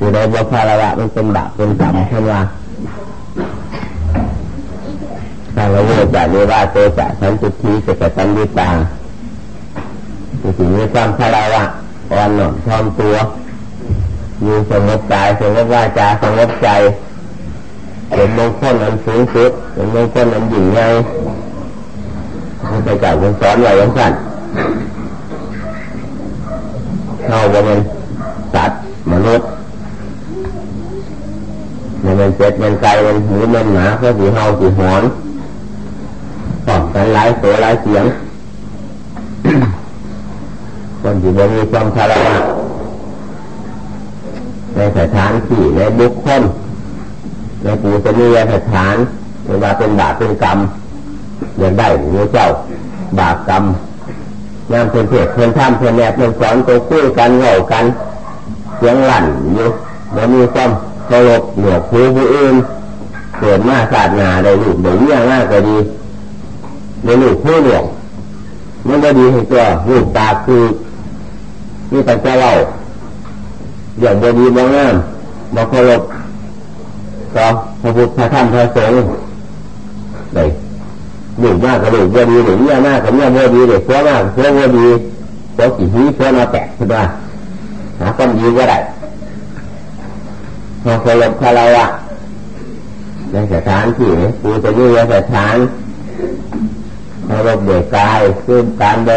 อยู่ในบุพารวะมันเป็นบาปเป็นกรรมเช่นว่าทางเราจะเรียกว่าโตจะสันตุทีเกตันดิตาอยู่ถึงมีความพารวะอ่อนหน่อมทอมตัวอยู่สงบกายสงบวาจาสงบใจเป็นมงคลอันสูงสุดเป็นมงคลอันยิ่งใหญ่พระเจ้าทรงสอนไว้ยังสั้นเข้าไปเป็นสัตว์มนุษย์ มันเป็นเป็ดมันไก่มันหมูมันหมาเพื่อสีเฮาสีหอนพร้อมกันหลายตัวหลายเสียงคนที่มีความคารวะในสถานที่ในบุคคลในปูจะมีสถานไม่ว่าเป็นบาปเป็นกรรมอย่างได้หรือเจ้าบาปกรรมงานเพื่อนเพื่อนเพื่อนทำเพื่อนแนบเพื่อนสอนตัวคุยกันเหงากันเสียงหลั่นอยู่แล้วมีความ เคารพหนือผู้ผู้อื่นเกิดมาศาสนาได้ลูกได้เยี่ยงมากก็ดีได้ลูกผู้หลวงมันก็ดีให้ตัวลูกตาคือนี่แต่จะเล่าอย่างบดีบ่งงามบ่เคารพก็พระพุทธธรรมพระสงฆ์ได้หนึ่งมากกับหนึ่งบ่ดีหนึ่งเยี่ยมากกับเยี่ยบดีเด็กเสือมากเสือบ่ดีเสือกี่ทีเสือมาแตกขึ้นมหาความดีก็ได้ พอเคารพคารวะในสถานที่ปูจะยืนสถานเคารพเด็กกายคือการโบ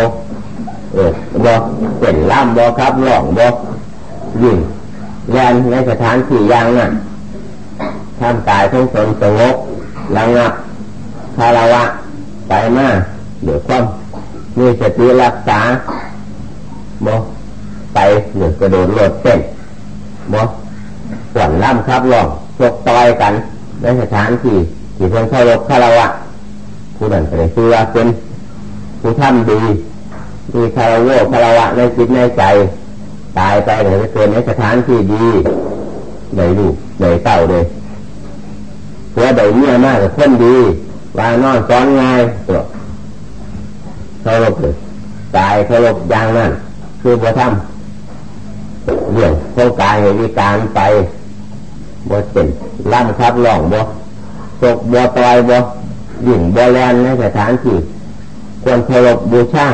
เออบ่เป็นล่ำบ่ครับหล่องบ่ยิ่งแยนในสถานที่ยังน่ะทำกายทั้งตนสงบระงับคารวะไปมาเดี๋ยวความมีสติรักษาบ่ไปเดี๋ยวกระโดดโลดเต้นบ่ ขวัญล่ำครับลองชกต่อยกันในสถานที่ที่คนเคารพคารวะผู้นั้นก็ได้ชื่อว่าเป็นผู้ทำดีมีคารวะคารวะในจิตในใจ ตายไปเดี๋ยวเกิดในสถานที่ดีได้ลูกได้เต้าเลยเพราะได้เมียมากกับคนดีวางนอนซ้อนง่ายตัวเคารพเลยตายเคารพอย่างนั้นคือพระธรรมเรื่องโครงการเหตุการไป บ่เป็นล่ำครับหลองบ่ตกบ่ตอยบ่ยิ่งบ่แลนในสถานที่ควรเคารพบูชา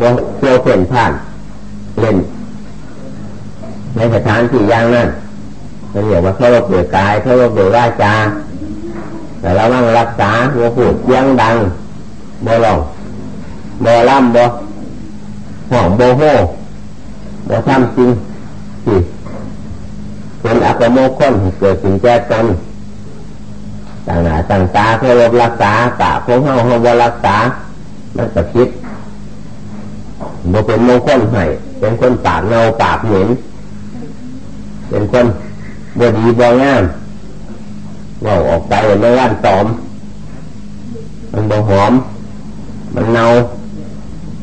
บ่เที่ยวเพ่นผ่าน เล่น ในสถานที่อย่างนั้นเราเรียกว่าเคารพโดยกายเคารพโดยวาจาแต่เราต้องรักษาหัวผูดยังดังบ่หลองบ่ล่ำบ่ห่องบ่โห่บ่ทำจริงสิ เป็นอัปโมคลเกิดสิ่งแก่กันต่างหน้าต่างตาเคารพรักษาตาของเฮาเฮาบ่รักษา มันจะคิดบ่เป็นมงคลให้เป็นคนปากเนาปากเหม็นเป็นคนบ่ดีบ่งามว่าออกไปในว่านตอม มันบ่หอม มันเน่า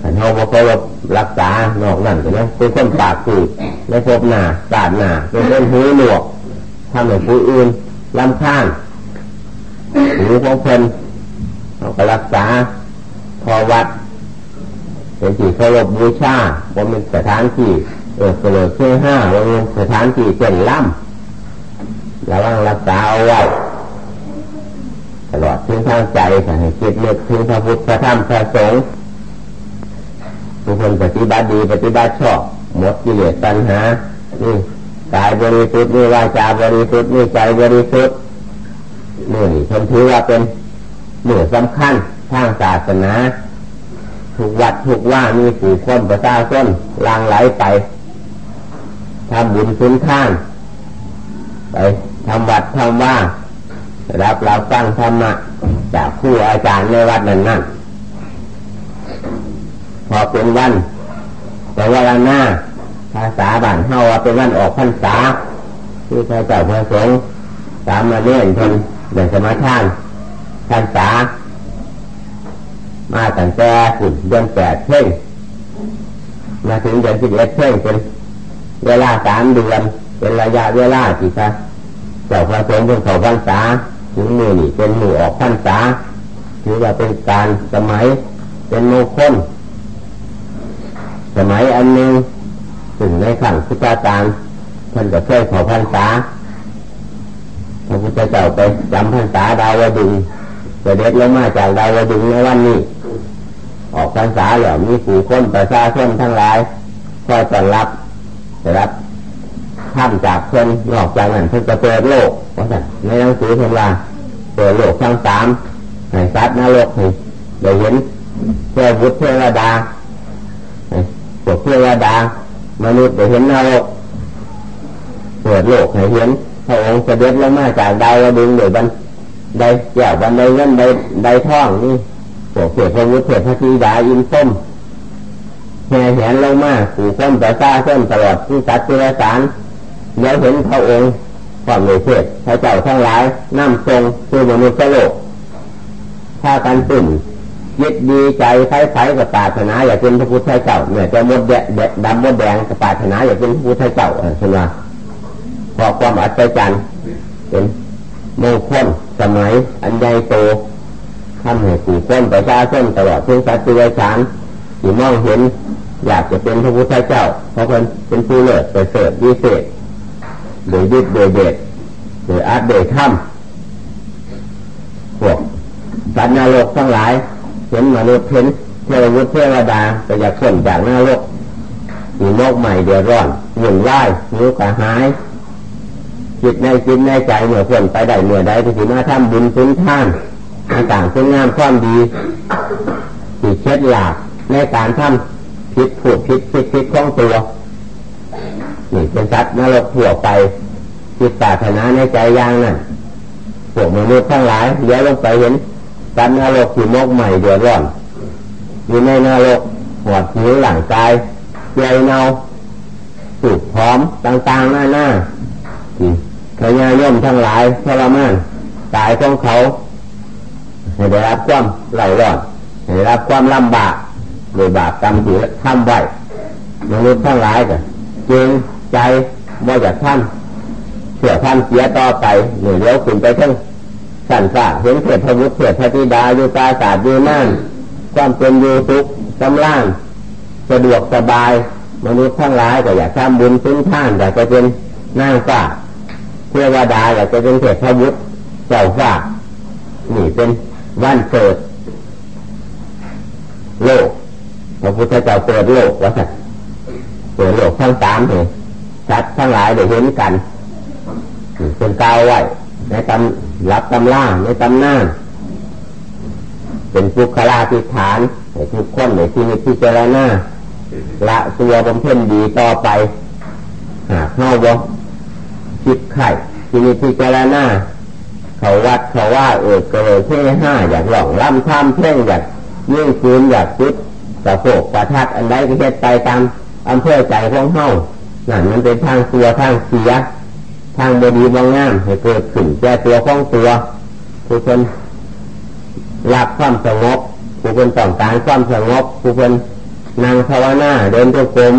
ขันเฮาบ่เคารพรักษานอกนั่นก็นะเป็นคนปากคือไม่พบหน้าสาดหน้าเป็นคนหูหนวกทำให้ผู้อื่นลำข้างหูของเพลินเราก็รักษาพอวัดเป็นที่เคารพบูชาว่าเป็นสถานที่เออเกลือเครื่องห้าว่าเป็นสถานที่เป็นล่ำระวังรักษาเอาไว้ตลอดถึงทางใจให้คิดนึกถึงพระพุทธพระธรรมพระสงฆ์ ทุกคนปฏิบัติดีปฏิบัติชอบหมดกิเลสตัณหานี่กายบริสุทธิ์นี่วาจาบริสุทธิ์นี่ใจบริสุทธิ์นี่ฉันถือว่าเป็นเหนือสำคัญทางศาสนาทุกวัดทุกว่ามีผู้คนประชาชนลางไหลไปทำบุญสุนท่านไปทำวัดทำว่ารับเราฟังธรรมะจากผู้อาจารย์ในวัดนั้นนั่น พอเป็นวันแต่ว่าหน้าภาษาบ้านเฮาว่าเป็นวันออกพรรษาที่พระเจ้าพระสงฆ์สามมาเล่นทนเดินสมาทานพรรษา มาตั้งแต่ฝุ่นเดือนแปดเพ่งมาถึงเดือนสิบเอ็ดเพ่งเป็นเวลาสามเดือนเป็นระยะเวลาที่พระเจ้าพระสงฆ์เป็นเขาพรรษาถึงมือนี่เป็นมือออกพรรษาถือว่าเป็นการสมัยเป็นโมฆล สมัยอันหนึ่งถึงในขั้งพุทธการท่านก็เคยขอพรรษาพระพุทธเจ้าไปจำพรรษาดาวดึงเสด็จลงมาจากดาวดึงในวันนี้ ออกพรรษาแล้วมีผู้คนประชาชนทั้งหลายคอยต้อนรับจะรับข้ามจากเพื่อนนอกจากนั้นเพื่อนจะเปิดโลกว่าสันในหนังสือเพื่อนว่าเปิดโลกทั้งสามให้สัตว์นรกให้ได้เห็นเทวุฒิเทวดา พวกเทวดามนุษย์ได้เห็นนรกเปิดโลกให้เห็นพระองค์เสด็จลงมาจากดาวดึงเดี๋ยวบันได้แก้วบันไดเงินไดไดท่องนี่พวกเทพวุฒิเทพธิดาอินส้มแห่แหนลงมาผู้คนประชาชนตลอดที่สัตว์เทวสารเดี๋ยวเห็นพระองค์ความในเทศพระเจ้าทั้งหลายนำทรงคือมนุษย์โลกถ้ากันตื่น ยึดดีใจใช้ใช้กับปาถนาอยากเป็นพระพุทธเจ้าเนี่ยจะมดแดงดำมดแดงกับปาถนาอยากเป็นพระพุทธเจ้าใช่ไหมพอความอัศจรรย์เป็นมงคลสมัย อันใหญ่โตทำให้ผู้คนประชาชนตลอดทุกสัตว์ทุกชานที่มองเห็น อยากจะเป็นพระพุทธเจ้า เพราะเป็นเป็นผู้เลิศเสริฐวิเศษโดยยึดโดยเด็ดโดยอาร์ตโดยถ้ำพวกสัตว์นรกทั้งหลาย เห็นมนุษย์เห็นเทววุฒิเทวดาก็อยากพ้นจากหนรกมีโลกใหม่เดือดร้อนหุ่นไหวนิ้วกระหาย จิตในจิตในใจเมื่อพ้นไปได้เมื่อใดที่ถือมาทำบุญสุนท่านต่างๆคุณงามความดีที่เช็ดหลากในการทำผิดผูดผิดผิดผิดของตัวนี่เป็นสัตว์นรกถั่วไปจิตตาถนาในใจย่างนั่นพวกมนุษย์ทั้งหลายเลี้ยวลงไปเห็น สัตว์นรกที่มกใหม่เดือดร้อนอยู่ในนรกหัวหิวหลังกายใจเนาสุกพร้อมต่างๆหน้าหน้าขยาย่อมทั้งหลายทรมานตายของเขาให้ได้รับความไหลร้อนให้ได้รับความลำบากโดยบาปกรรมที่ทำไว้มนุษย์ทั้งหลายก็จึงใจบ่อยากทำเสียทำเสียต่อไปหนึ่งเลี้ยวขึ้นไปทั้ง สันสาเห็นเถิดพระมุเถิดพระธิดาอยู่ตาศาสตร์อยู่นั่นความเป็นอยู่ทุกสำล่างสะดวกสบาย มนุษย์ทั้งหลายก็อยากทำบุญซุ้นท่านอยากจะเป็นนางฟ้าเทวดาอยากจะเป็นเทพบุตรเจ้าฟ้านี่เป็นวันเกิดโลกพระพุทธเจ้าเปิดโลกว่าสัตเปิดโลกทั้งสามเหตุสัตว์ทั้งหลายได้เห็นกันเป็นกาวไว้ ในตำรับตำล่าในตำหน้าเป็นภูคลาธิฐานในทุกคนในที่นี้ที่เจรณาละตัวบำเพ็ญดีต่อไปหาเข้าบ่คิดไข่ที่นี้ที่เจรณาเขาวัดเขาว่าเออเกิดเท่ห้าอยากหลองล่ำท่ำเพ่งอยากยิ่งคืนอยากจุดกระโปกประทัดอันใดก็เฮ็ดไปตามอำเภอใจของเฮานั่นมันเป็นทางตัวทางเสีย ทางบดีบางงามให้เกิดขึ้นแก่ตัวของตัวผู้คนรักความสงบผู้คนต้องการความสงบผู้คนนางภาวนาเดินตัวกลม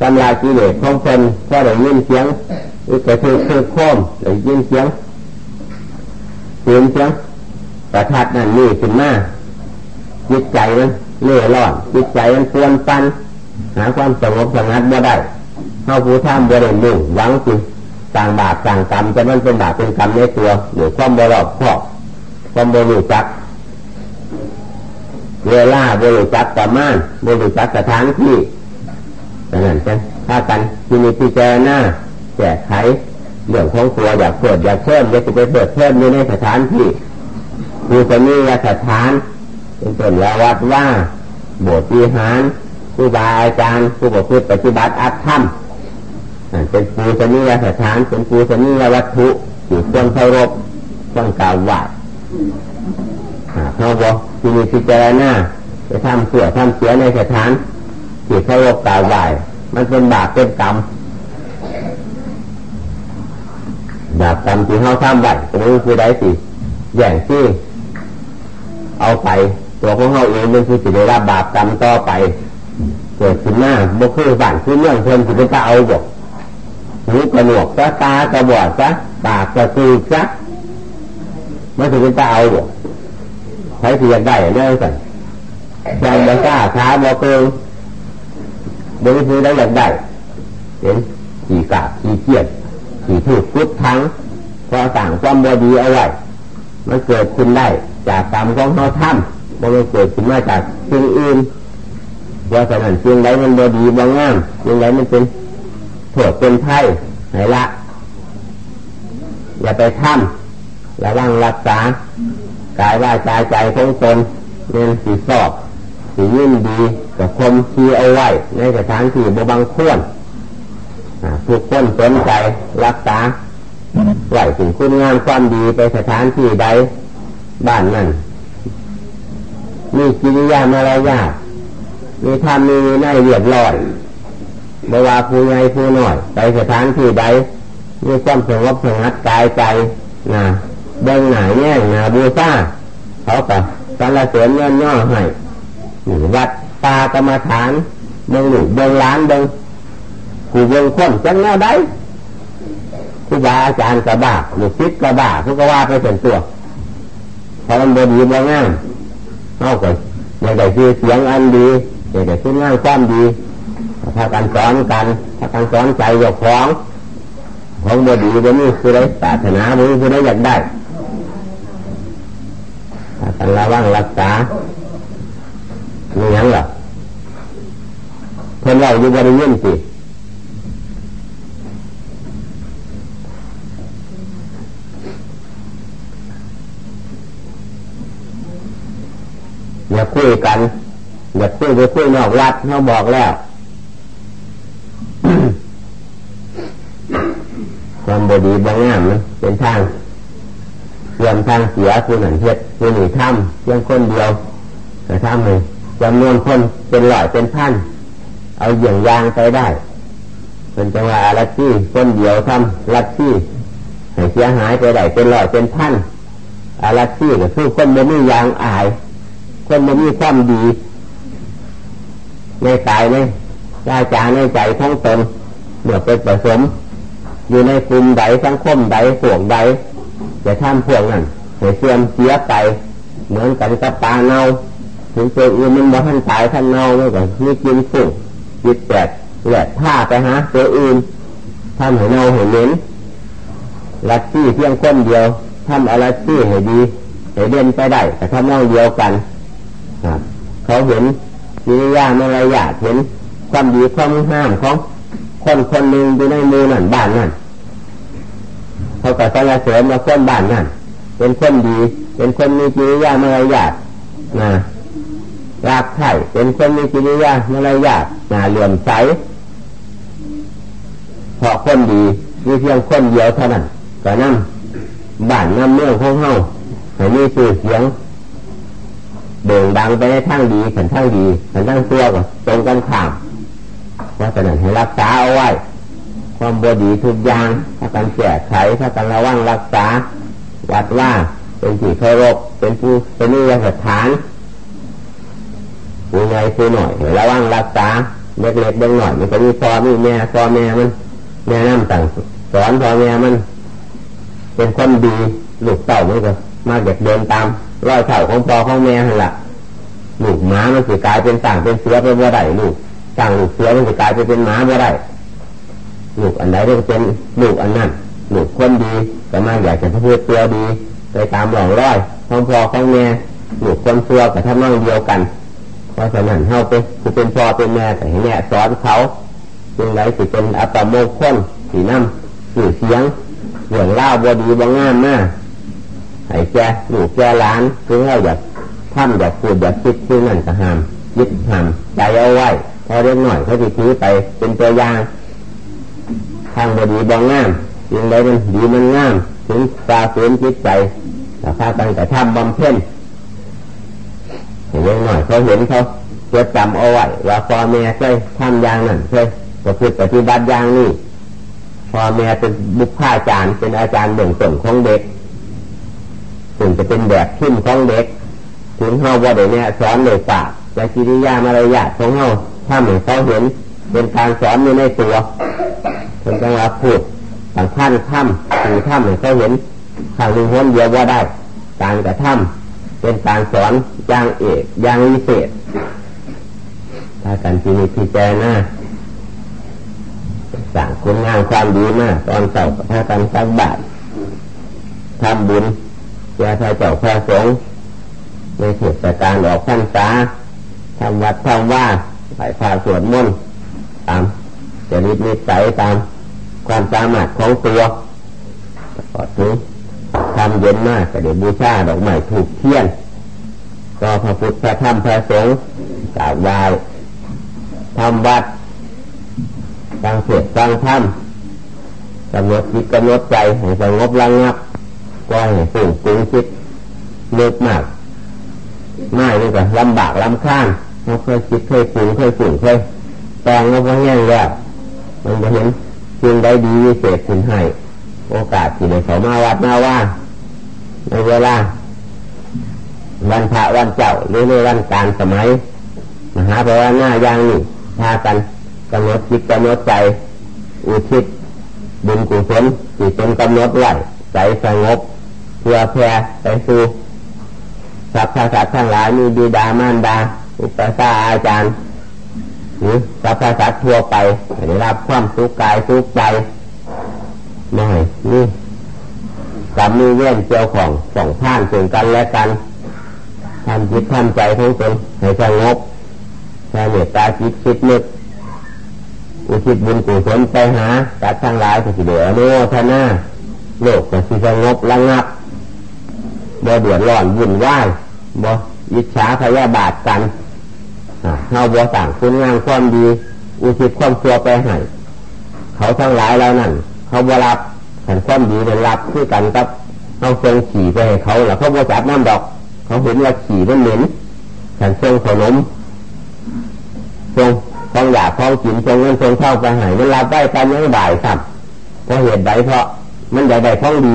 ตำลายกิเลสของคนก็ได้ยินเสียงอุกระทือคือโคมได้ยินเสียงเสียงเสียงประทัดนั่นนี่ขึ้นมาจิตใจมันเลื่อร่อนจิตใจมันควนปันหาความสงบสงัดบ่ได้เข้าผู้ท่ามบ่ได้มุ่งหวังสิ ต่างบาปต่างกรรมจะมันเป็นบาปเป็นกรรมในตัวหรือความบรอบครอบความบริจักเวลาบริจักประมาณบริจักสถานที่ดังนั้นจะถ้ากันที่มีพิจารณาแก้ไขเรื่องของตัวอยากเปิดอยากเพิ่มอยากจะไปเปิดเพิ่มในสถานที่คูจะมีสถาน เป็นต้นละวัดว่าโบสถ์วิหารผู้บาอาจารย์ผู้ประพฤติปฏิบัติอัตธรรม เป็นปูชนียสถาน เป็นปูชนียวัตถุที่ควรเคารพต้องกล่าวว่าเขาบอกที่มีพิจารณาไปทำเสื่อทำเสียในสถานที่เคารพกล่าวว่ามันเป็นบาปเป็นกรรมบาปกรรมที่เขาทำไว้ตรงนี้คือได้สิอย่างที่เอาไปตัวของเขาเองเป็นผู้สิได้รับบาปกรรมต่อไป เกิดขึ้นหน้าบุคือบ้านคือเมืองเพิ่นสิเป็นตาเอาบอก หูกระหนวกซะตากระบอดซะปากกระตือซะไม่ถึงเป็นตาเอาบอกใช้เพียงได้เรื่องสั่นยังบ่กล้าช้าบ่เกิงบริสุทธิ์ได้อย่างได้เห็นขี่กาขี่เกียดขี่ถูกพุททั้งพอสั่งความบดีเอาไว้มันเกิดขึ้นได้ จากกรรมของเขาทำมันเกิดขึ้นมาจากสิ่งอื่นว่าฉะนั้นสิ่งใดมันบดีบางงามสิ่งใดมันเป็น โทษเป็นไพ่ไหนละอย่าไปทำระวังรักษากายว่าใจใจของตนเน้นสีสอบสียิ่งดีกับคมชีเอาไว้ ในสถานที่บบางควรทุกคนสนใจรักษาไหวถึงคุณงามความดีไปสถานที่ใดบ้านนั่นมีกิริยามารยาทมีธรรมมีในเรียบร้อย บว่าผู้ใหญ่ผู้น้อยไปสถานที่ใดมีความสงบสงัดกายใจนะเบ่งหนาแง่งนาบูซาเขาก็สรรเสริญย่นย่อให้วัดตากรรมฐานเบิ่งหนุเบิ่งล้านเบิ่งกูเบิ่งคนจังแนวใดครูบาอาจารย์กระบาหรือซิดกระบาเขาก็ว่าไปเป็นตัวเพราะมันบดีบ่งามเอาก่อนอย่างใดคือเสียงอันดีอย่างใดคืองายความดี ถ้าการสอนกันถ้าการสอนใจยกของของบดีบนี้คือได้ศาสนาบนี้คือได้อยากได้ถ้าการระวังรักษามีอย่างหรอเพื่อนเราอยู่บริเวณสิอย่าคุยกัน อย่าคุยไปคุยนอกวัดเขาบอกแล้ว ความบดีบางงามนะเป็นทางเสื่อมทางเสียคือหนันเฮ็ดคือหนีถ้ำเพียงคนเดียวแต่ถ้ำเลยจำนวนคนเป็นหลอยเป็นพันเอาอย่างยางไปได้เป็นจังหวะลัทธิคนเดียวทำลัทธิให้เสียหายไปได้เป็นหลอยเป็นพันอาลัทธิก็คือคนไม่มียางอาย คนมันมีความดีในกายในใจจาในใจของตนเมื่อเป็นผสม อยู่ในกลุ่มใดสังคมใดพวกใดจะทำพวกนั้นจะเสื่อมเสียไป เหมือนกันกับปลาเน่าถึงตัวอื่นมันบ่ท่านตายท่านเน่าไม่ก่อนมีกินฝุ่จิตแตกแหลกผ้าไปฮะตัวอื่นทำให้เน่าให้เหม็นลัทธิเพียงคนเดียวทำอะไรที่ให้ดีให้เด่นไปได้ แต่ทำเน่าเดียวกันเขาเห็นกิริยามารยาเห็นความดีความห้ามของ คนคนหนึ่งอยู่ในมือนั่นบ้านนั่นเขาก็สรรเสริญมาคนบ้านนั่นเป็นคนดี เป็นคนมีกิริยามารยาทนะรักใครเป็นคนมีกิริยามารยาทนะเหลื่อมใสเพราะคนดีมีเพียงคนเดียวเท่านั้นก็นั่งบ้านนั่งเมืองของเฮาให้มีชื่อเสียงเบ่งดังไปในทางดีขันทางดีขันทางตัวก็ตรงกันข้าม ว่าฉะนั้นให้รักษาเอาไว้ ความบดีทุกอย่างถ้าการแก้ไขถ้าการระวังรักษา วัดว่าเป็นที่เคารพเป็นผู้เป็นนิยสถานผู้ใหญ่ผู้หน่อยระวังรักษาเล็กๆเล็กหน่อยมันก็มีพ่อมีแม่พ่อแม่มันแม่น้ำต่างสอนพ่อแม่มัน เป็นคนดีลูกเต่ามันก็มาเด็กเดินตามรอยเท่าของพ่อของแม่หันละลูกหมามันสิกลายเป็นต่างเป็นเสือไปบ่ได้ลูก ต่างลูกเสือมันสิกลายไปเป็นหมาบ่ได้ลูกอันใดก็เป็นลูกอันนั้นลูกคนดีแต่มาอยากจะพูดตัวดีไปตามหลองร้อยของพอของแม่ลูกคนเสือกับท่านั่งเดียวกัน เพราะฉะนั้นเข้าไปคือเป็นพ่อเป็นแม่แต่ให้แม่สอนเขาเป็นไรสิเป็นอัปโมคลสีน้ำสื่อเสียงเหมือนเล่าบดีบางงามมากให้แกลูกแกล้านคือเราอยากทำอยากพูดอยากคิดคือนั่นก็ห้ามยึดห้ามใจเอาไว้ พอเล็กหน่อยเขาจะถือไปเป็นตัวอย่างทางบดีบางงามยังไงมันดีมันงาม ถึงตาฝืนจิตใจแต่พากันแต่ทำบำเพ็ญเห็นหน่อยเขาเห็นเขาจะจำเอาไว้ว่าพ่อแม่เคยทำอย่างนั้นเคยประพฤติปฏิบัติอย่างนี้พ่อแม่เป็นบุคคาจารย์เป็นอาจารย์เบื้องต้นของเด็กถึงจะเป็นแบบขึ้นของเด็ก ถึงเฮาว่าเดี๋ยวนี้สอนเลยฝากแต่กิริยามารยาทของเฮา ถ้าเหมือนเขาเห็นเป็นการสอนอยู่ในตัวเป็นจังหวะพูดต่างท่านถ้ำถึงถ้ำเหมือนเขาเห็นทางหนึ่งคนเดียวว่าได้การกระทำเป็นการสอนอย่างเอกอย่างวิเศษถ้าการที่มีพิจารณาสั่งคุณงามความดีมากตอนเสาร์พระกันสักบาททำบุญเพื่อพระเจ้าพระสงฆ์ในเทศกาลออกพรรษาทำวัดทำว่า ใส่ผ้าสวดมนต์ตามจริตนิสัยตามความสามารถของตัวก็ถึงทำเย็นมากแต่เดี๋ยวบูชาดอกไม้ถูกเทียนก็พระพุทธพระธรรมพระสงฆ์กราบไหว้ทำวัดตั้งเสดตั้งธรรมกำหนดจิตกำหนดใจให้สงบระงับก็ให้ฝุ่งปรุงคิดเลือกมากไม่นี่ก็ลำบากลำข้าง เราเคยคิดเคยปรุงเคยฝุ่งเคยแต่งเราก็แห้งแล้วมันจะเห็นจึงได้ดีวิเศษขึ้นให้ โอกาสที่ในเขามาวัดมาว่า ในเวลา วันพระวันเจ้าหรือในวันการสมัย มหาภาวนาอย่างนี้พากันกำหนดจิตกำหนดใจ อุทิศบุญกุศลที่เป็นกำหนดไว้ใจสงบเพื่อแผ่ไปสู่สัพพะสัตว์ทั้งหลายมีบิดามารดา อุปสาอาจารย์หรือสัพพะสัตว์ทั่วไปได้รับความสุขกายสุขใจหน่อยนี่กรรมมีเว้นเจ้าของสองท่านถึงกันและกันทำจิตทำใจทั้งตนให้สงบแค่เมตตาจิตคิดนึกอุทิศบุญกุศลไปหาจัดทั้งหลายที่เหลือโนทนาโลกจะสงบระงับบ่เดือดร้อนวุ่นวายบ่ยิจฉาพยาบาทกัน เฮาบ่สั่งคุณงามความดี อุทิศความชั่วไปให้เขาทั้งหลายแล้วนั่นเขาบ่รับขันความดีเป็นรับคือกันกับเขาเชิงขี่ไปให้เขาแล้วเขาบ่จับน้ำดอก เขาเห็นว่าขี่มันเหม็นขันเชิงขนมเชิงทองอยากทองกินเชิงเงินเชิงเท่าไปให้มันรับได้กันยังบ่ายสับเพราะเหตุใดเพราะมันใดใดท้องดี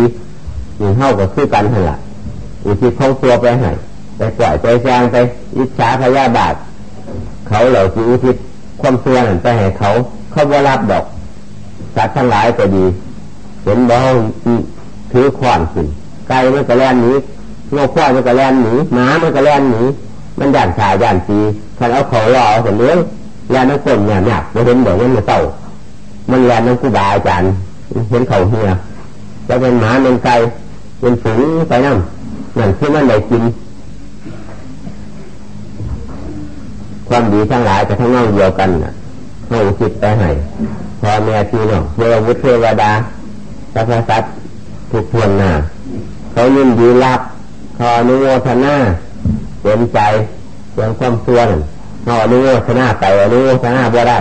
อยู่เท่ากับคือกันหันละอุทิศของตัวไปให้ไปปล่อยไปแซงไปอิจฉาพยาบาท เขาเหล่าที่อุทิศความเสื่อมไปให้เขา เขาบ่รับดอกสัตว์ทั้งหลายก็ดี เห็นบ้องถือขวานขึ้นไก่มันก็แล่นหนีโลกควายมันก็แล่นหนีหมามันก็แล่นหนีมันย่านขาย่านตีถ้าเอาเขาล่อเอาเลี้ยงแล่นน้ำก้นเนี่ยหนักไม่เห็นบอกว่ามันเศร้ามันแล่นน้ำกูบาอาจารย์เห็นเขาเฮียจะเป็นหมาเป็นไก่เป็นฝูงไปนั่งนั่นคือมันได้กิน ความดีทั้งหลายจะทั้งน้องเดียวกันนะให้จิตไปให้พอแม่ทีน้องเวรวุฒิเทวดาสัพพสัตทุกทวนหน้าเขายินดีรับขออนุโมทนาเต็มใจเรื่องความส่วนขาอนุโมทนาไปอนุโมทนาบ่ได้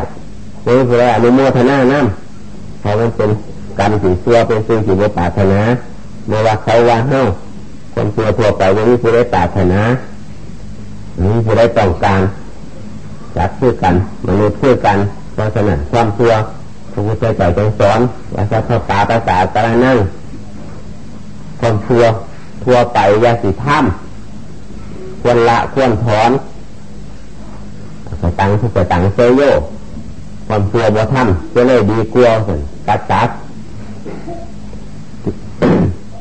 นี่คืออนุโมทนานั่นเพราะมันเป็นกรรมสีเสื้อเป็นสิ่งที่ไม่ปรารถนาเมื่อว่าเขาว่าเฮ้าคนเสื้อทั่วไปวันนี้ผู้ได้ปรารถนานี้ผู้ได้ต้องการ จัดเพื่อกันมนุษย์เพื่อกันเพราะฉะนั้นความเชื่อพระพุทธเจ้าทรงสอนว่าสัพพะภาษาตระนั่งความเชื่อทั่วไปยาสีถ้ำควรละควรถอนสตังทุกสตังเซโยความเชื่อบ่ทำจะเลยดีกลัวสิกัดจัด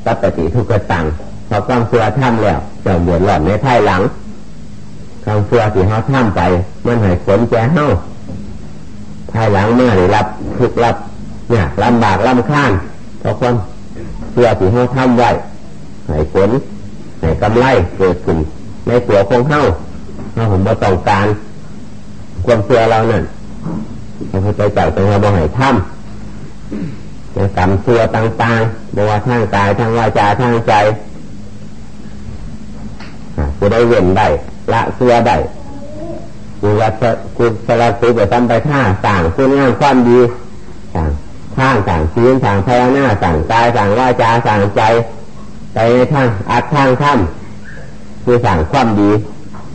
ตัปฏิทุกตังพอความเชื่อทำแล้วจะเดือดร้อนในภายหลัง ความเชื่อที่เขาทำไป มันให้ผลแก่เฮาภายหลังเมื่อได้รับทุกรับเนี่ยลำบากลำข้านเพราะความเชื่อที่เขาทำไว้ให้ผลให้กำไรเกิดขึ้นในตัวของเฮาเราผมบ่ต้องการความเชื่อเรานั่นพระพุทธเจ้าต้องเราบ่ให้ทำในกรรมเชื่อต่างๆบว่าทางกายทางวาจาทางใจจะได้เว้นได้ ละเชื่อได้กุศลกุศลสุไปทำไปท่าต่างคุณงามความดีต่างท่างต่างชีนต่างพยาหน้าต่างกายต่างวาจาต่างใจ ไปในทางอัดทางถ้ำคือสั่งความดี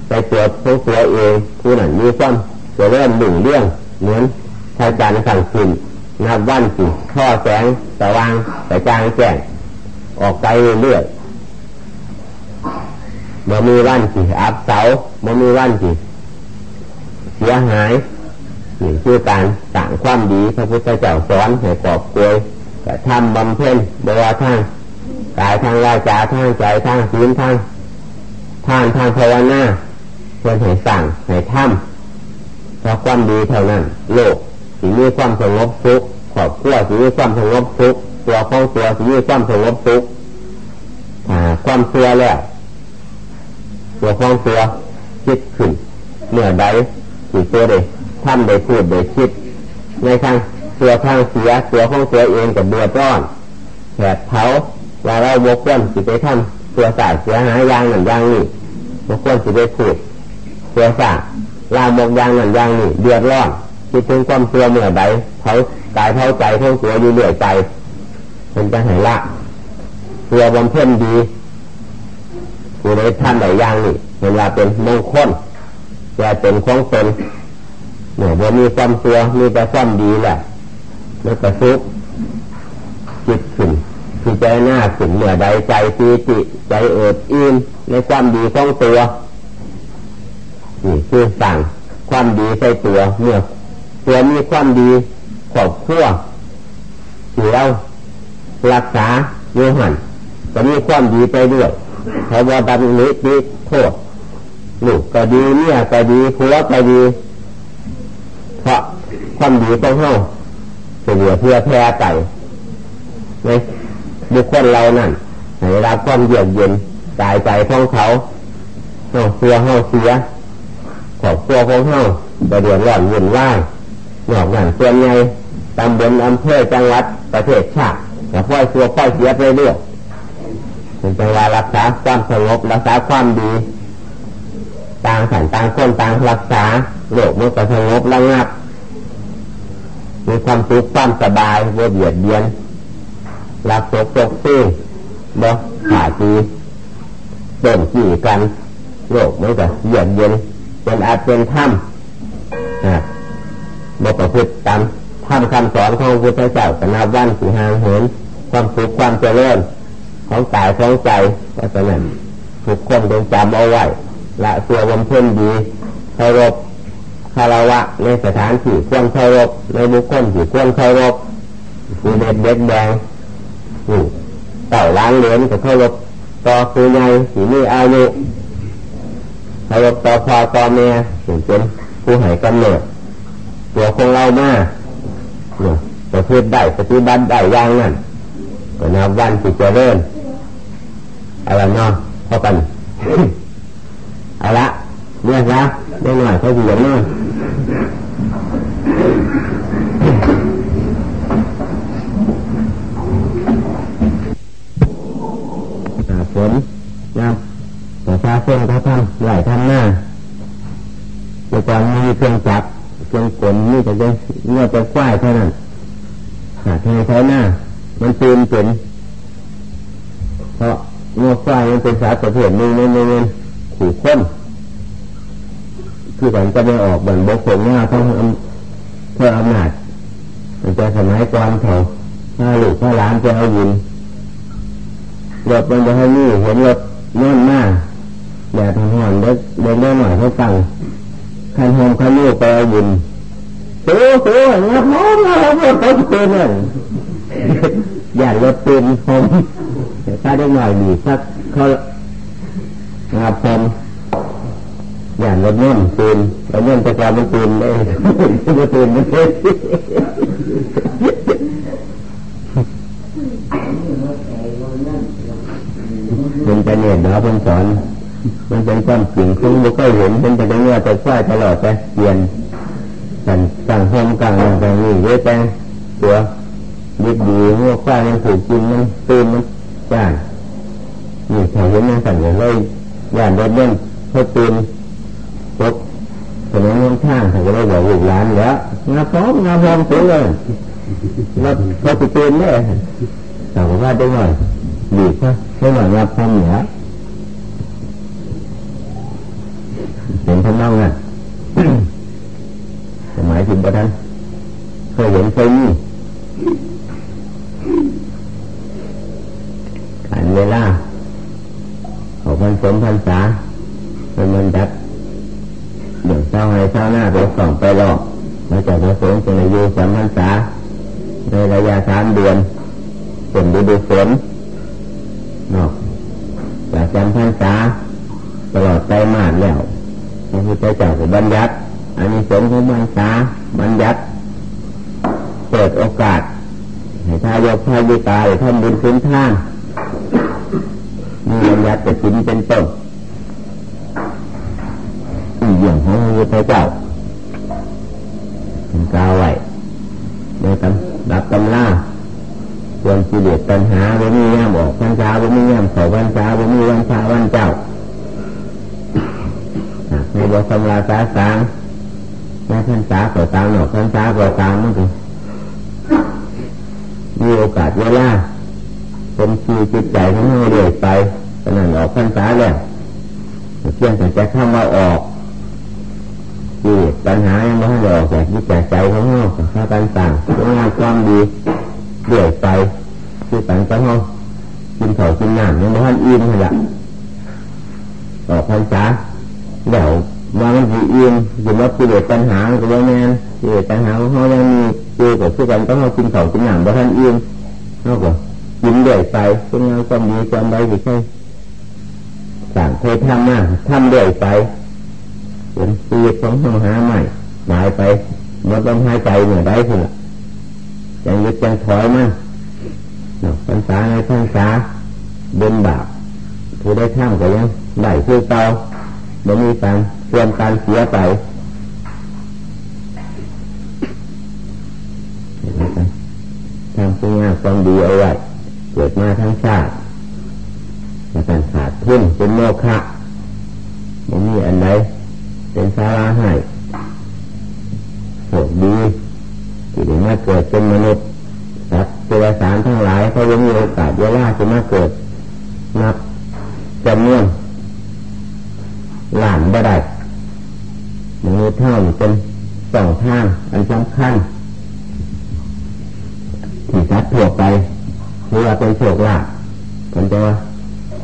ไปตรวจตัวตัวเองผู้นั้นมีความจะเริ่มหนึ่งเรื่องเหมือนชายจันทร์สั่งขึ้นนับวันสิท่อแสงสว่างแต่จางแจ้งออกไปเรื่อย เมื่มีวันสิอับเสาเมื่มีวันสิเสียหายนี่คือการสั่งความดีพระพุทธเจ้าสอนให้กอบกวยกระทำบำเพ็ญบวชทางกายทางวาจาทางใจทางศีลทางทานทางภาวนาควรให้สั่งให้ทำเพราะความดีเท่านั้น โลกที่มีความสงบสุขครอบครัวสีความสงบสุขตัวของตัวสีความสงบสุขความเชื่อแล้ว ตัวของตัวคิดขึ้นเมื่อใดที่ตัวเดยทำได้พูดได้คิด ในทางตัวทางเสียตัวของตัวเองกับเดือร้อนแผดเผาว่าเราบกพร่องสิไปทำตัวสายเสียหายยางหนึ่งยางนี่บกพร่องสิไปพูดตัวสายลามกยางหนึ่งยางนี่เดือดร้อนคิดถึงความเสื่อเมื่อใดเผากายเผาใจของตัวอยู่เรื่อยใจเป็นจะหายละตัวบำเพ็ญดี ผู้ใดทำได้ยางนี่เวลาเป็นมงคลจะเป็นของตนเนี่ยว่ามีความเสื่อมีแต่ความดีแหละแล้วก็ซุกจิตขึ้นคือใจหน้าขึ้นเมื่อใดใจปีติใจเอิบอิ่มในความดีของตัวนี่คือสั่งความดีใส่ตัวเมื่อตัวมีความดีขอบขั้วที่เรารักษาโยหันก็มีความดีไปด้วย เพราะว่าดันนิดิโทษลูกก็ดีเนี่ยก็ดีผัวก็ดีเพราะความดีต้องเข้าเสียเพื่อแพร่ไก่ในบุคคลเรานั่นในรับความเยือกเย็นกายใจของเขาเขาเสียเขาเสียขอบตัวของเขาประเดือดร้อนวุ่นวายหอกหนันส่วนใหญ่ตำบลอำเภอจังหวัดประเทศชาติแต่พ่อยตัวพ่อยเสียไปเรื่อย เป็นจังหวะรักษาความสงบรักษาความดีต่างสันต่างคนต่างรักษาโลกมันก็สงบระงับ มีความสุขความสบายว่เบียดเบียนรักตกตกซื่อบ่ขาดีเดินขี่กัน โลกมันก็เยือกเย็นเป็นอาจเป็นถ้ำนะบ่ประพฤติตามถ้ำคำสอนของพระพุทธเจ้าก็นับวันสีหางเหินความสุขความเจริญ ของกายของใจเพราะฉะนั้นทุกคนต้องจำเอาไว้ละตัวบำเพ็ญดีเคารพคารวะในสถานที่ควรเคารพในบุคคลที่ควรเคารพผู้เด็ดเด็ดแดงเต่าล้างเหรียญกับเคารพต่อคือใหญ่ที่มีอายุเคารพต่อพ่อต่อแม่ถึงเป็นผู้ให้กำเนิดตัวของเรามาเนี่ยประพฤติได้ปฏิบัติได้ย่างนั้นก็นับวันที่จะเริ่ม อะไรเนาะพอกันเอาละเรียนะได้หน่อยเขาอยู่อย่างนั้นฝนนะแต่ชาเส้นเขาทำไหลทำหน้าในตอนมีเครื่องจักรเครื่องกลนี่จะได้เงื่อจะควายเท่านั้นหาเทใช้หน้า มันตื่นเป็น มันเป็นสาประเภทหนึ่งในเงินขู่ข้นคือผมจะไม่ออกเหมือนบกผงหน้าเขาเพื่ออำนาจมันจะสมัยก่อนเขาถ้าลูกถ้าหลานจะเอายินรถมันจะให้นี่เห็นรถน่นหน้าแดดทห่อนเด็กเด็กได้หน่อยเขาฟังคันหอมคันลูกไปเอายินโซ่โซ่งับน้องเราหมเขาตื่นเลยอย่ารถตื่นหอมถ้าได้หน่อยดีสักเขางับผมอย่างรถ นุ่นตื่นรถน่นจะกลายเป็นตื่นเลยไม่ตื่นไม่ตื่เป็นไปเนี่ยเนาะเป็นสอน มันเป็นความจริงคุณไม่เคยเห็นเป็นไปได้เงี้ยไปควายตลอดไปเปลี่ยนกันสั่งห้องกลางอย่างนี้เยอะแต่ตัวดีดีหัวควายมันถูกกินมันตื่นมันจ้านี่ถ้าเห็นมันสั่งอย่างไรอย่างรถเล่นเขาตื่นปุ๊บถนนเงินข้างเขาก็เลยบอกลูกหลานแล้ว งาพร้อมงาพอมตัวเลยแล้วเขาจะตื่นเลยแต่ว่าได้หน่อยดีก็ได้หน่อยงาพร้อมเหนือเห็นท่านนั่งอะสมัยถึงประทันเคยเห็นเคยมีขันเวลาของพันสมพันษาเป็นมันดัดเดี๋ยวเช้าให้เช้าหน้าไปส่องไปหลอก มาจากพระสงฆ์เป็นอายุสามพรรษาในระยะสามเดือนเป็นฤดูฝนเนาะจากจำพรรษาตลอดใจมาแล้วพระพุทธเจ้าก็บัญญัติอันนี้สงฆ์ของพรรษาบัญญัติเปิดโอกาสให้ทายกพายุตาท่านบุญคุณท่านมีบัญญัติจะกินเป็นต้นอีกอย่างของพระเจ้าเป็น กาวไว้ในตำดับตำล่าส่วนกิเลสปัญหาบ่มีแง่บอกพันชาบ่มีแง่เขาพันชาบ่มีวันชาวันเจ้าในบทสำราสาสางแม่พันชาก็ตามหนอกพันชาก็ตามนั่นเองมีโอกาสเวลาเป็นชีจิตใจของเราเรื่อยไปขนาดออกพรรษาแล้วเพียงแต่จะเข้ามาออก ที่ปัญหายังไม่ได้ออกจากจิตใจของเราข้ากันต่างงานความดีเรื่อยไปคือต่างกันห้องกินเถากินน้ำยังไม่ทันอิ่มเลยละออกพรรษาเดี๋ยวว่ามันจะอิ่มยู่งว่ากิเลสปัญหาก็ว่าแน่กิเลสปัญหาของเขายังมีเจอกับทุกกันต้องเอากินเถากินน้ำบ่ทันอิ่มเท่ากับกินเรื่อยไปเป็นงานความดีความใดอยู่ใช่สั่งเคยทำมาทำเรื่อยไป เป็นปีของห้องหาใหม่หายไปมันต้องหายใจเหนื่อยได้เถอะยังยึดยังถอยมาพรรษาในพรรษาบนบาปผู้ได้ท่ามก็ยังได้คือเตาไม่มีการเตรียมการเสียไปทำคุณงามความดีเอาไว้เกิดมาทั้งชาติแต่การขาดทุนเป็นโมฆะไม่มีอันใด เป็นสาระให้โชคดีที่ได้มาเกิดเป็นมนุษย์สัตว์เดรัจฉานทั้งหลายเขายังมีโอกาสเวลาจะมาเกิดนับจำนวนหลานบ่ได้มนุษย์เท่าเป็นสองทางอันสำคัญที่สัตว์ทั่วไปหรือว่าเป็นโชคลาภผมจะว่า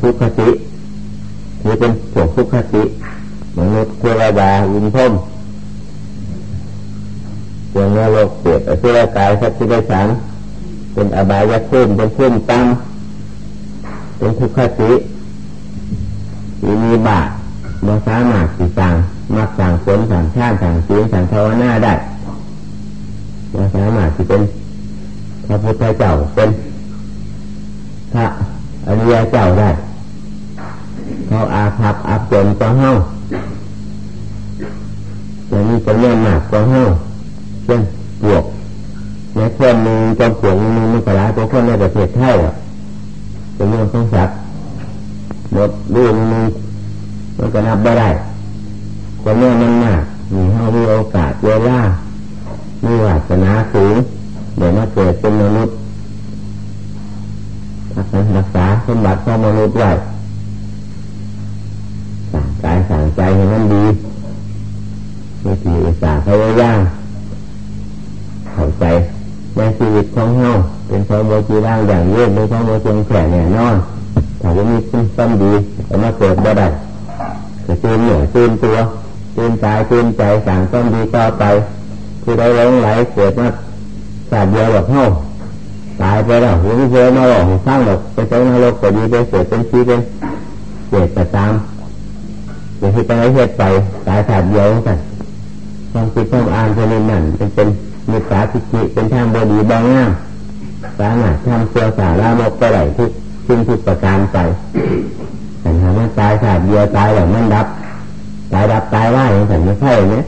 ทุกขติหรือเป็นโชคทุกขติ มนุษย์เทวดาวินพมดวงนรกเปรียบอสุรกายสัตว์ที่ได้สารเป็นอบายขึ้นเป็นขึ้นตั้งเป็นทุกขติมีมีบาปบ่สามารถสิสั่งมักสั่งผลสั่งชาติสั่งศีลสั่งภาวนาได้บ่สามารถที่เป็นพระพุทธเจ้าเป็นพระอริยเจ้าได้เขาอาภัพอาจนก็เฮา มีจำนวนมากก็เฮาเช่นปวกในคนหนึ่งจำปวกหนึ่งมันกระไรตัวคนในประเทศไทยอะจำนวนของสัตว์หมดดูหนึ่งมันก็นับไม่ได้จำนวนมันมากมีเฮามีโอกาสเวลามีวาสนาสูงเดี๋ยวมาเกิดเป็นมนุษย์รักษาสมบัติของมนุษย์ไว้สั่งกายสั่งใจให้ มันดีไม่ถือสาพยายามเข้าใจในชีวิตของเฮาเป็นความโมจีร่างอย่างเยืดเป็นความโมจงแข็งแน่นอนถ้าว่ามีคุณความดีเอามาเกิดบ่ได้จะตื่นเหนื่อยตื่นตัวเตื่นใจตื่นใจสั่งความดีต่อไปที่ได้หลงไหลเกิดมาสาดเดียวแบบเฮาตายไปแล้วหรือไม่เคยมาหลอกสร้างหรอกไปใช้นรกก็ดีไปเกิดเป็นชีเป็นเกิดแต่ตามอย่างที่ไปเหตุไปตายขาดเดียวกัน ความคิดความอ่านเท่านั้นนั่นเป็นเป็นมิจฉาทิฏฐิเป็นทางบดีบางงามสามารถทำเสียสาระมกไปไหลทุกสิ่งทุกประการไปแต่ถ้ามันตายขาดเดียวตายแล้วมันดับ ตายดับตายว่าอย่างฉันไม่ใช่เนี่ย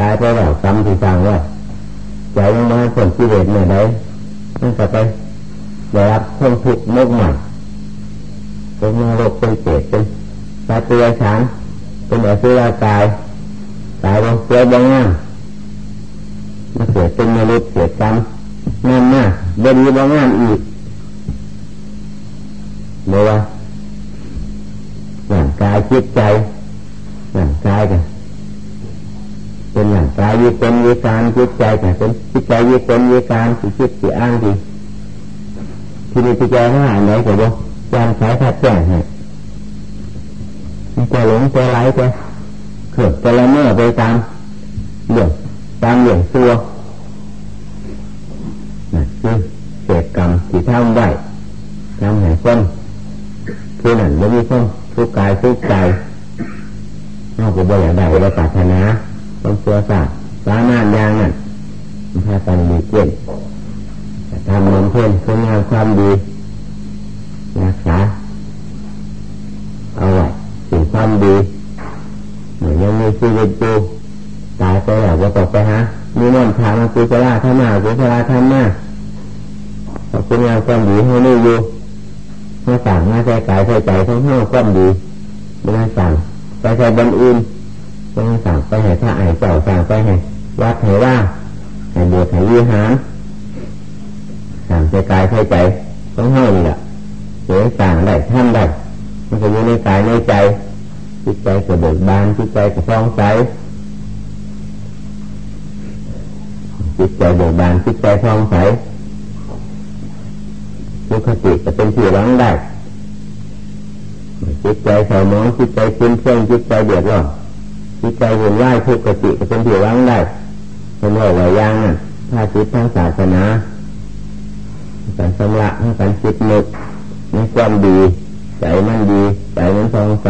ตายไปแล้วกรรมที่สร้างไว้ใจยังมาผลกิเลสเนี่ยได้มันจะไปได้รับความทุกข์มากมายเป็นนรกเป็นเปรตเป็นตาเตือฉานเป็นอสุรกาย ตายบางเสียบางงามมาเกิดเป็นมนุษย์เกิดกรรมงามมากเดินบางงามอีกเดี๋ยวว่าร่างกายจิตใจร่างกายกันเป็นร่างกายยึดเป็นยึดการจิตใจกันเป็นจิตใจยึดเป็นยึดการสิจิตสิอ้างดีที่นี่จิตใจเขาหายไหนก็บอกยานสายขัดแจ้งให้จะหลงจะไหลจะ เกิดจะละเมื่อไปตามเรื่องตามเรื่องตัวนั่นคือเศษกรรมที่ทำได้ทำให้คนคือนั่นไม่มีคนทุกกายทุกใจนอกจากบ่อย่างใดเราปรารถนาต้องตัวศาสตร์สามารถยางนั่นพากันมีเกณฑ์ทำมันเพื่อนคุณงามความดีรักษาเอาไว้สิ่งความดี ยังมีชีวิตอยู่ตายไปแล้วก็ตกไปฮะมีน้ำทางกุศลธรรมะกุศลธรรมะขอบคุณงามความดีให้นี่อยู่ให้สั่งมาใส่กายใส่ใจทั้งห้องความดีไม่ได้สั่งไปใส่บนอื่นไม่ได้สั่งไปให้พระไอ้เจ้าสั่งไปให้วัดให้ว่าให้บวชให้วิหารสั่งใส่กายใส่ใจทั้งห้องนี่แหละเดี๋ยวสั่งได้ท่านได้มันจะอยู่ในกายในใจ จิตใจกระเบิดบานจิตใจกระฟองใสจิตใจเบิกบานจิตใจฟองใสมุขจิตจะเป็นที่รังได้จิตใจเศร้ามองจิตใจคุ้นเครื่องจิตใจเดือดร้อนจิตใจวุ่นวายทุกขจิตจะเป็นที่รังได้เป็นว่าหลายอย่างนะถ้าจิตทางศาสนาการสำลักการคิดนึกในความดีใจมันดีใจมันฟองใส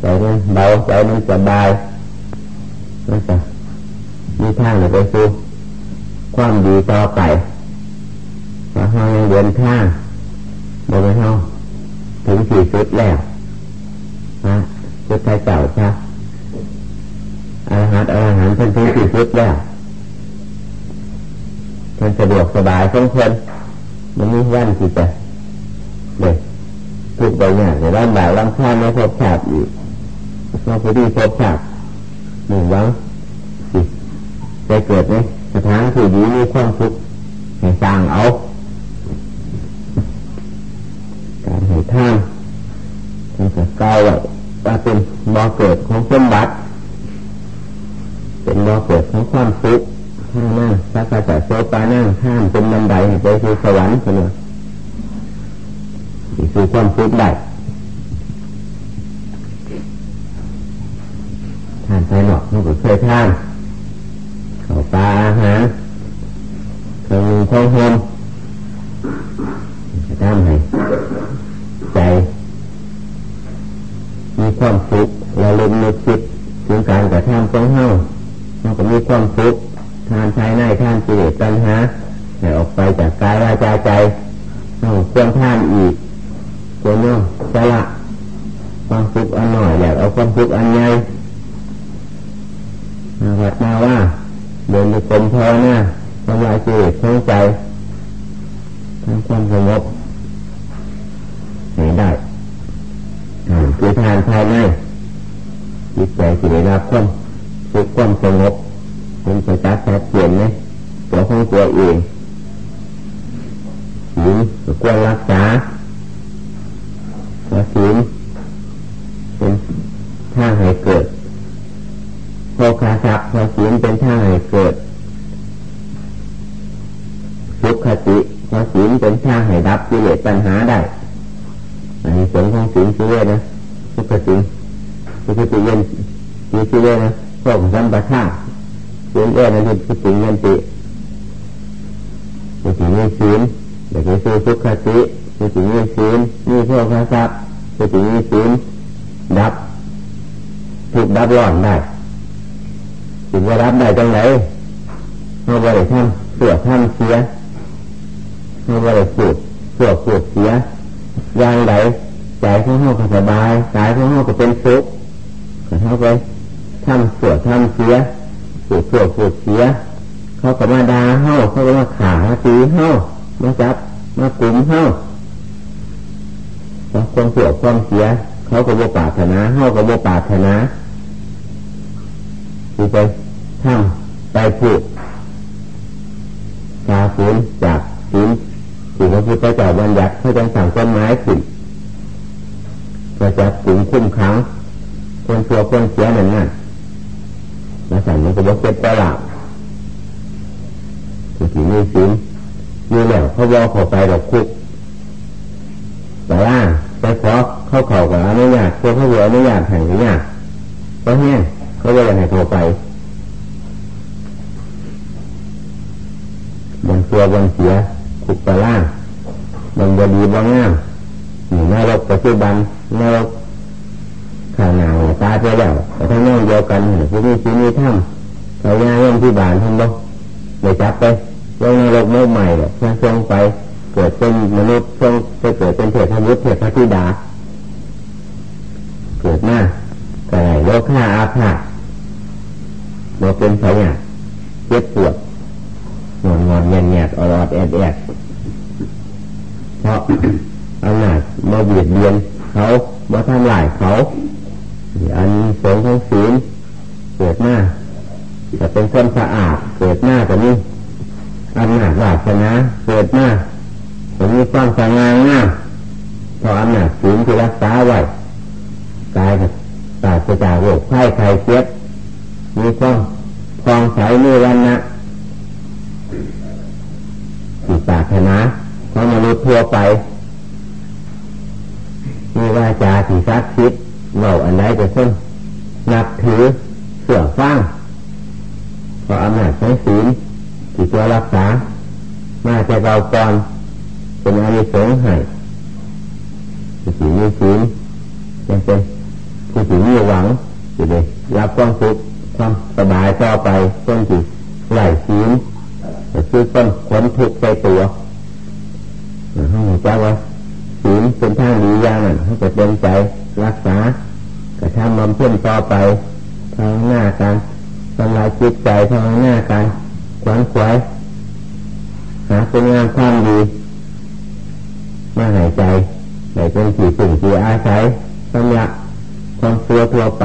ใจมันเบาใจมันสบายนั่นจะมีทางไปสู่ความดีต่อไปพอเฮายังเดินทางบนเฮาถึงสี่สุดแล้วนะสุดท้ายเจ้าค่ะอาหารอาหารท่านถึงสี่สุดแล้วท่านสะดวกสบายทุกคนมันมีวันที่จะเลยถูกใบหน้าในร่างบ่ายร่างข้าไม่พบฉาบอีก เราพอดีพบฉาบหนึ่งวังสิจะเกิดไหมสถานที่ดีมีความสุขให้สร้างเอา การให้ท่านมันจะกล่าวว่าเป็นบ่อเกิดของสมบัติ เป็นบ่อเกิดของความสุขข้างหน้าสักกะจะโซปานั่งข้ามเป็นบันไดไปสู่สวรรค์เสมอนี่คือความสุขได้ มันก็เคยทานข้าวปลาอาหารเครื่องมือของโฮม คือทานภายในจิตใจที่ได้รับความสุขความสงบเป็นไปตัดชัดเจนไหมตัวของตัวเองศีลควรรักษาตัวศีลเป็นทางให้เกิดโภคาทรัพย์พอศีลเป็นทางให้เกิดสุขคติพอศีลเป็นทางให้ดับกิเลสปัญหาได้อันนี้ผลของศีลสิเลนะสุขติสุขติเย็นมีสิเลนะพวกสัมปทาศีลเอื้อนั่นคือศีลเงินติมีศีลมีศีลเดี๋ยวจะซื้อสุขติมีศีลมีศีลมีโภคทรัพย์มีศีลมีศีลดับถูกดับ ร้อนได้ถึงว่ารับได้จังไหนเราบริทำตรวจทำเสียเราบริสูดตรวจตรวจเสียอย่างไรใจของเราก็สบายกายของเราก็เป็นสุขก็เท่าไปทำตรวจทำเสียตรวจตรวจตรวจเสีย เขาก็มาด่าเฮาเขาก็มาขาตีเฮามาจับมากลุ่มเฮาแล้วความตรวจความเสีย เขาก็บ่ปาถนาเฮาก็บ่ปาถนา คือไปทำไปพูดกาฝืนจากฝืนถึงพระพุทธเจ้าบัญญัติให้จังสั่งต้นไม้ขึ้นก็จะถึงคุ้มครั้งคนตัวคนเสียหนั่นน่ะมาสั่งมันก็บอกเจ็บตลาดถึงที่มีศีลมีแล้วเขาวอเข้าไปดอกคุกแต่ว่าไปขอเข้าเข่ากับอนุญาตพวกเขาเวอนุญาตแห่งนี้ยเพราะเนี่ยเขาเลยให้เข้าไปบางตัวบางเสียขุกตะล่างบางบดีบางงามหนีนรกปัจจุบันนรกข้างหน้าตาไปแล้วแต่ถ้านั่งเดียวกันผู้มีชีวิตถ้ำเขาย่าเล่นที่บานทำบ่เลยจับไป ลงในโลกเมื่อใหม่เนี่ยทรงไป เกิดเป็นมนุษย์ทรงไปเกิดเป็นเทพธรรมุทธเทพธิดา เกิดมาแต่ไหนโลกข้าอาภาเราเป็นสายเจ็บปวดงอนงอนเงียบเงียบอรอดแอดแอดเพราะอำนาจมาเบียดเบียนเขามาทำลายเขาอันสงของศีลเกิดหน้าจะเป็นคนสะอาดเกิดหน้าแต่นี้ อำนาจวาสนาเกิดหน้าแต่มีความสง่างามเพราะอำนาจศีลที่รักษาไว้กายกับตาสจากโรคไข้ไข้เจ็บมีความฟองใสมีวันนะจิตตาธนาของมนุษย์ทั่วไปมีว่าจาสีซักซิดเบาอันใดจะต้นนับถือเสื่อฟ้างเพราะอำนาจใช้ศีล ที่ตัวรักษา มาจะเราก่อนเป็นอานิสงส์ให้ศีลมีศีลจะเป็นผู้ที่มีหวังจะได้รับความสุขความสบายต่อไปต้นจิตไหลศีลจะคือต้นขนทุกข์ไปตัวห้ใจว่าศีลเป็นทางดีอย่างนั้นให้จะเป็นใจรักษากระทำบำเพ็ญต่อไปทางหน้าการทำลายจิตใจทางหน้าการ ขวนขวายหาเป็นงานความดี มาหายใจในเป็นสีสิ่งที่อาศัยสำลักความตัวทั่วไป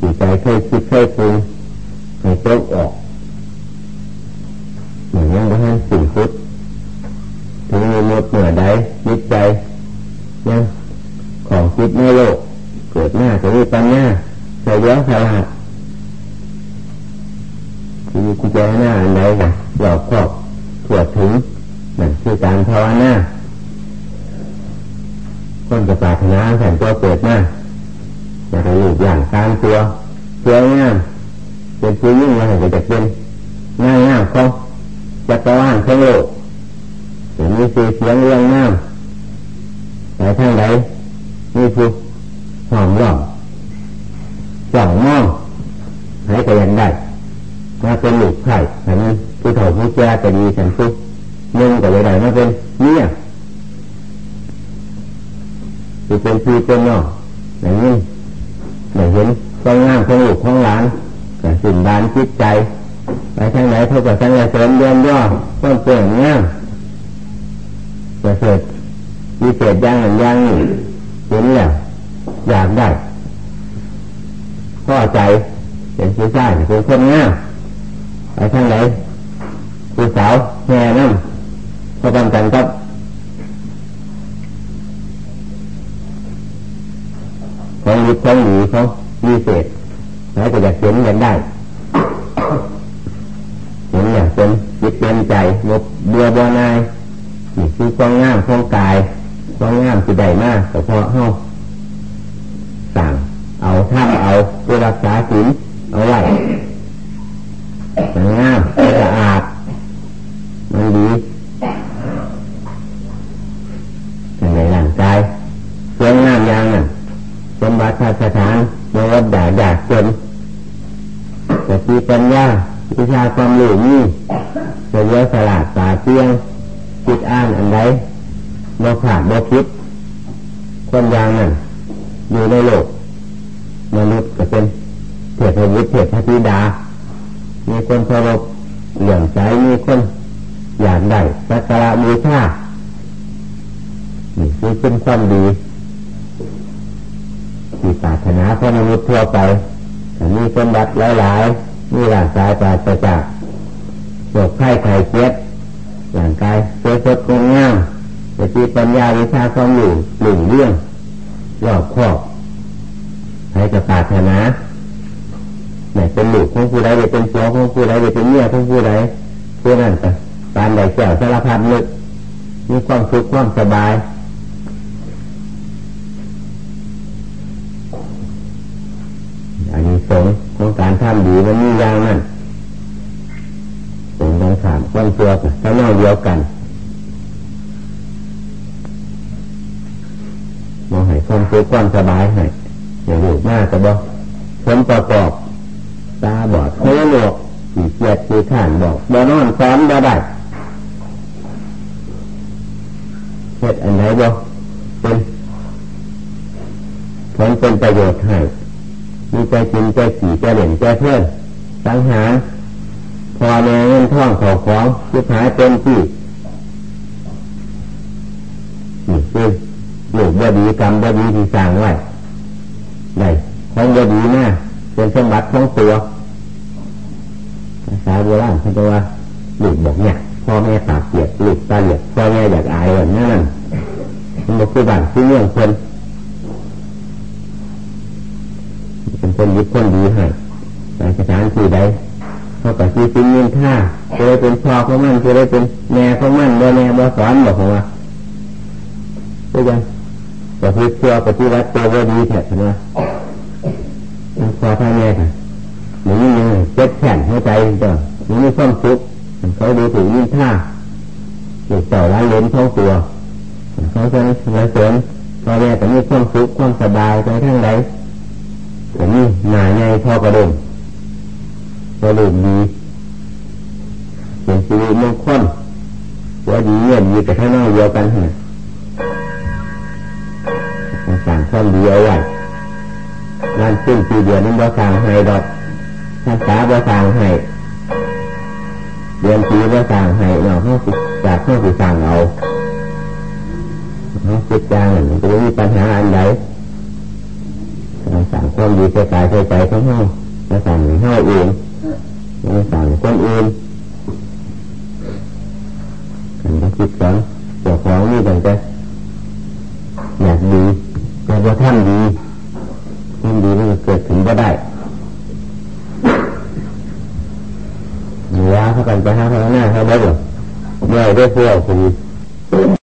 จิตใจเคยคิดเคยปรุงให้ตกออกเหมือนยังไม่ให้สิ่งพุทธถึงมีมดเหนือใดจิตใจยังของคิดในโลก เกิดหน้าจะมีปัญญาใส่เยอะฉลาด มีกุญแจหน้าอันใดกันหลอกครอบถวถึงนั่นคือการภาวนาคนจะปรารถนาแผ่นตัวเกิดหน้าอยากให้ลูกอย่างการตัวเพื่องามเป็นผู้ยิ่งมาให้จะเป็นง่ายง่ายเขาจักรวาลทั้งโลกเห็นมีเสียงเรื่องงามแต่ทางใดมีผู้หอมหล่อจ่องมองให้ก็ยังได้ มาเป็นลูกไข่อันนี้ผู้เฒ่าผู้แก่ก็ดีฉันสุกนึ่งก็เลยได้มาเป็นเนี่ยคือเป็นพี่เป็นน้องอย่างนี้อย่างเห็นต้องงามของลูกของหลานแต่สิ่งดานจิตใจไปทางไหนเท่ากับทางไหนเสริมเดินย่อต้นเปลี่ยนงามจะเสร็จมีเศษย่างหนึ่งย่างนี่เห็นแล้วอยากได้ข้อใจเห็นผู้ชายเป็นคนงาม ไปทางไหนผู้สาวแง่นั่นก็ทำกันกับของยึดของหนีเขามีเศษแล้วก็จะเห็นกันได้เห็นอย่างเป็นจิตเป็นใจงบเบื่อบ่นายนี่คือความงามของกายความงามคือใดมากแต่พอเฮาสั่งเอาท่าเอาเพื่อรักษาศีลเอาไว้งามสะอาดมันดีในร่างกายสวยงามอย่างนั้นสมบัติสถานเมื่อวัดด่าอยากจนจะมี ปัญญาวิชาความรู้นี่จะเยอะสลาดตาเตี้ยงคิดอ่านอันใดบ่ขาดบ่คิดคนยางนั้นอยู่ในโลกมนุษย์ก็เป็นเทพวุฒิเทพธิดา มีคนเคารพเหลื่อมใจมีคนอยากได้สักการะบูชานี่คือเป็นความดีที่ปรารถนาของมนุษย์ทั่วไปมีสมบัติหลายๆ มีร่างกายปราศจากโรคไข้ไข้เจ็บร่างกายเสื้อสดงดงามจะมีปัญญาวิชาความอยู่หลุ่งเรื่องรอบครอบให้จะปรารถนาไหนเป็นลูกของผู้ใดหรือเป็นผัวของผู้ใดหรือเป็นเมียของผู้ใดผู้นั้นก็การใดแก้วสารพัดลึกมีความสุขความสบาย ดียวกันมองให้ความสุขความสบายให้อย่างลูกมากแต่บ่ผลประกอบ ตาบอดหูหนวกขี่เกียจขี่ข้านบอกบ่นอนซ้อนบ่ได้เหตุอันไหนบ่เป็นผลเป็นประโยชน์ให้มีใจกินใจขี่ใจเหล่นใจเพื่อนสังหาร อแม่เงินท่องขอของยุบหายเป็นที่นี่คือหลูกบดีกรรมบดีที่สร้างไว้ได้ของบดีน้าเป็นสมบัติของตัวภาษาโบราณเขาจะว่าหลูกบอกเนี่ยพ่อแม่ปากเปียกหลูกตาเหลียกพ่อแม่อยากอายแบบนั้นมันบอกคือบ้านคือเมืองคนเป็นคนยึดคนดีให้ในสถานที่ใด เขาก็คือเป็นเงินท่าจะได้เป็นพ่อของมันจะได้เป็นแม่ของมันบ่แม่บ่สอนบอกของว่าใช่ไหมแต่คือเชื่อปฏิวัติตัวว่าดีแท้นะพอพ่อแม่ค่ะหนูยังเจ็บแขนหัวใจจ้ะหนูมีความสุขเขาดูถึงยิ่งท่าเด็กเต่าล้านเลนท้องตัวเขาจะมาเสริมพ่อแม่แต่มีความสุขความสบายใจทั้งใดแต่นี่หนาใหญ่พ่อกระดม กระดูกดีเป็นชีวิมงคลว่าดีเงียบดีแต่ข้างนอกเดียวกันฮะสั่งความดีเอาไว้งานขึ้นปีเดียวนั้นบ่สั่งให้ดอกภาษาบ่สั่งให้เดือนปีบ่สั่งให้เนาะห้าสิบจากห้าสิสั่งเอาห้าสิบจางมันจะมีปัญหาอันใดการสั่งความดีใจกายใจใจของเฮาจะสั่งให้เฮาเอง ไม่สั่งคนอื่นกันก็คิดกันเจ้าของนี่ตั้งแต่อยากดีแต่ว่าท่านดีท่านดีมันก็เกิดถึงก็ได้เหนือเขากันไปห้าเขาหน้าเขาได้หรอไม่ได้เพวกคือ